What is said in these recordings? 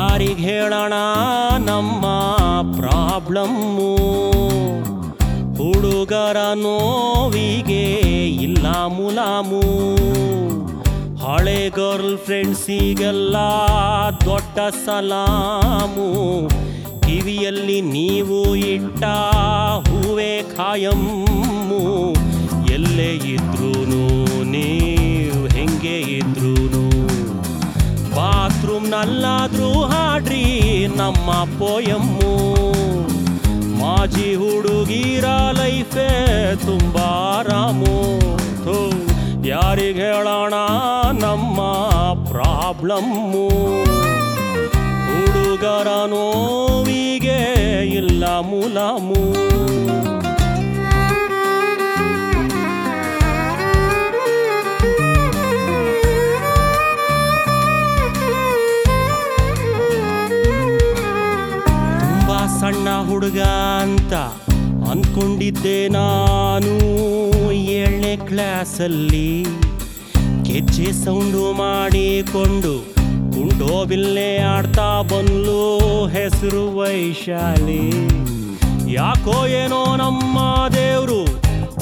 ಯಾರಿಗೆ ಹೇಳೋಣ ನಮ್ಮ ಪ್ರಾಬ್ಲಮ್ಮು? ಹುಡುಗರ ನೋವಿಗೆ ಇಲ್ಲ ಮುಲಾಮು. ಹಳೆ ಗರ್ಲ್ ಫ್ರೆಂಡ್ಸಿಗೆಲ್ಲ ದೊಡ್ಡ ಸಲಾಮು. ಕಿವಿಯಲ್ಲಿ ನೀವು ಇಟ್ಟ ಹೂವೆ ಖಾಯಮ್ಮು. ಎಲ್ಲೇ ಇದ್ರೂ ನೀವು ಹೆಂಗೆ ಇದ್ರೂ ಬಾತ್ರೂಮ್ನಲ್ಲಾದ್ರೂ ನಮ್ಮ ಪೋಯಮ್ಮು. ಮಾಜಿ ಹುಡುಗಿರ ಲೈಫೇ ತುಂಬ ಆರಾಮು. ಥು, ಯಾರಿಗೆ ಹೇಳೋಣ ನಮ್ಮ ಪ್ರಾಬ್ಲಮ್ಮು. ಹುಡುಗರ ನೋವಿಗೆ ಇಲ್ಲ ಮುಲಾಮು. ಸಣ್ಣ ಹುಡುಗ ಅಂತ ಅಂದ್ಕೊಂಡಿದ್ದೆ ನಾನು ಏಳನೇ ಕ್ಲಾಸಲ್ಲಿ. ಗೆಜ್ಜೆ ಸೌಂಡು ಮಾಡಿಕೊಂಡು ಕುಂಡೋಬಿಲ್ಲೆ ಆಡ್ತಾ ಬಂದ್ಲು ಹೆಸರು ವೈಶಾಲಿ. ಯಾಕೋ ಏನೋ ನಮ್ಮ ದೇವರು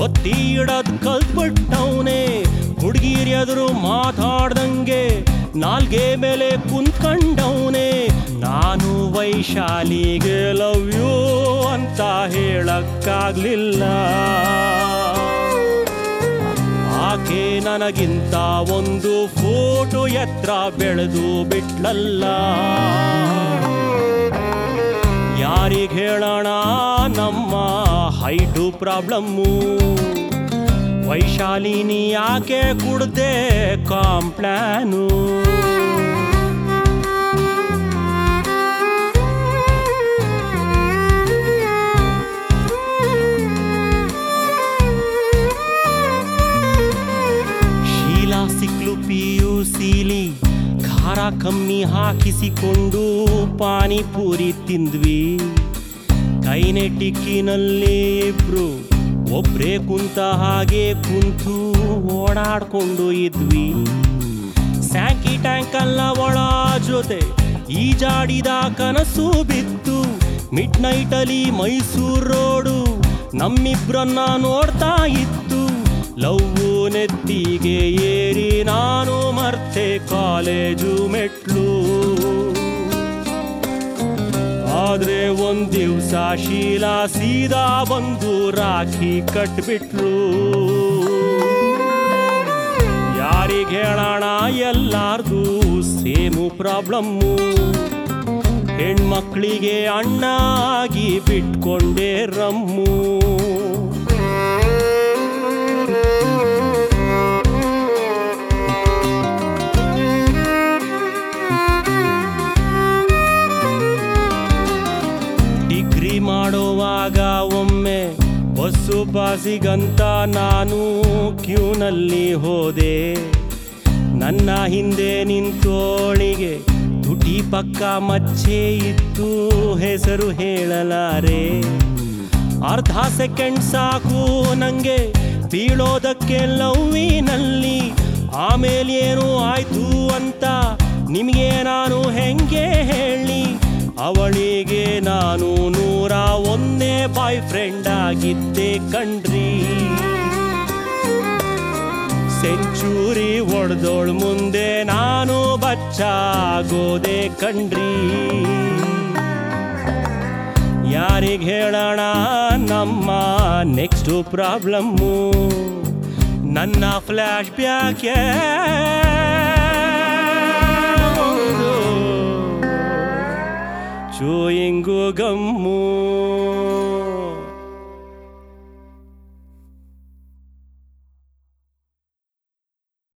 ಒತ್ತಿ ಇಡದ್ ಕಲ್ತ್ಬಿಟ್ಟವನೇ. ಹುಡುಗಿರಿ ಎದುರು ಮಾತಾಡ್ದಂಗೆ ನಾಲ್ಗೆ ಮೇಲೆ ಕುಂತ್ಕೊಂಡವನೆ ನಾನು ವೈಶಾಲಿಗೆ ಲವ್ ಯು ಅಂತ ಹೇಳಕ್ಕಾಗ್ಲಿಲ್ಲ. ಆಕೆ ನನಗಿಂತ ಒಂದು ಫೋಟೋ ಎತ್ರ ಬೆಳೆದು ಬಿಟ್ಲಲ್ಲ. ಯಾರಿಗೆ ಹೇಳೋಣ ನಮ್ಮ ಹೈಟು ಪ್ರಾಬ್ಲಮ್ಮು ವೈಶಾಲಿನಿ ಯಾಕೆ ಕುಡ್ದೆ ಕಾಂಪ್ಲಾನು? ಖಾರ ಕಮ್ಮಿ ಹಾಕಿಸಿಕೊಂಡು ಪಾನಿಪುರಿ ತಿಂದ್ವಿ. ಕೈನೆಟಿಕ್ಕಿನಲ್ಲಿ ಇಬ್ರು ಒಬ್ರೇ ಕುಂತ ಹಾಗೆ ಕುಂತು ಓಡಾಡ್ಕೊಂಡು ಇದ್ವಿ. ಸ್ಯಾಂಕಿ ಟ್ಯಾಂಕ್ ಅಲ್ಲ ಒಳ ಜೊತೆ ಈಜಾಡಿದ ಕನಸು ಬಿತ್ತು. ಮಿಡ್ ನೈಟಲ್ಲಿ ಮೈಸೂರು ರೋಡು ನಮ್ಮಿಬ್ರನ್ನ ನೋಡ್ತಾ ಇತ್ತು. ಲವ್ವು ನೆತ್ತಿಗೆ ಕಾಲೇಜು ಮೆಟ್ಲು. ಆದ್ರೆ ಒಂದ್ ದಿವ್ಸ ಶೀಲಾ ಸೀದಾ ಬಂದು ರಾಖಿ ಕಟ್ಬಿಟ್ಲು ಯಾರಿಗೆ ಹೇಳೋಣ ಎಲ್ಲಾರ್ದು, ಸೇಮು ಪ್ರಾಬ್ಲಮ್ಮು. ಹೆಣ್ಮಕ್ಳಿಗೆ ಅಣ್ಣ ಆಗಿ ಬಿಟ್ಕೊಂಡೇ ರಮ್ಮು. ಪಾಸಿಗಂತ ನಾನು ಕ್ಯೂನಲ್ಲಿ ಹೋದೆ. ನನ್ನ ಹಿಂದೆ ನಿಂತೋಳಿಗೆ ತುಟಿ ಪಕ್ಕ ಮಚ್ಚೆ ಇತ್ತು ಹೆಸರು ಹೇಳಲಾರೆ. ಅರ್ಧ ಸೆಕೆಂಡ್ ಸಾಕು ನಂಗೆ, ಬೀಳೋದಕ್ಕೆ ಲವ್ವಿನಲ್ಲಿ. ಆಮೇಲೆ ಏನು ಆಯ್ತು ಅಂತ ನಿಮಗೆ ನಾನು ಹೆಂಗೆ ಹೇಳಿ, ಅವಳಿಗೆ ನಾನು ಒಂದೇ ಬಾಯ್ ಫ್ರೆಂಡ್ ಆಗಿದ್ದೆ ಕಣ್ರಿ. ಸೆಂಚುರಿ ಒಡ್ದೋಳ್ ಮುಂದೆ ನಾನು ಬಚ್ಚಾಗೋದೆ ಕಣ್ರಿ. ಯಾರಿಗೆ ಹೇಳೋಣ ನಮ್ಮ ನೆಕ್ಸ್ಟ್ ಪ್ರಾಬ್ಲಮ್ಮು ನನ್ನ ಫ್ಲ್ಯಾಶ್ ಬ್ಯಾಕ್ 祝英哥，干么？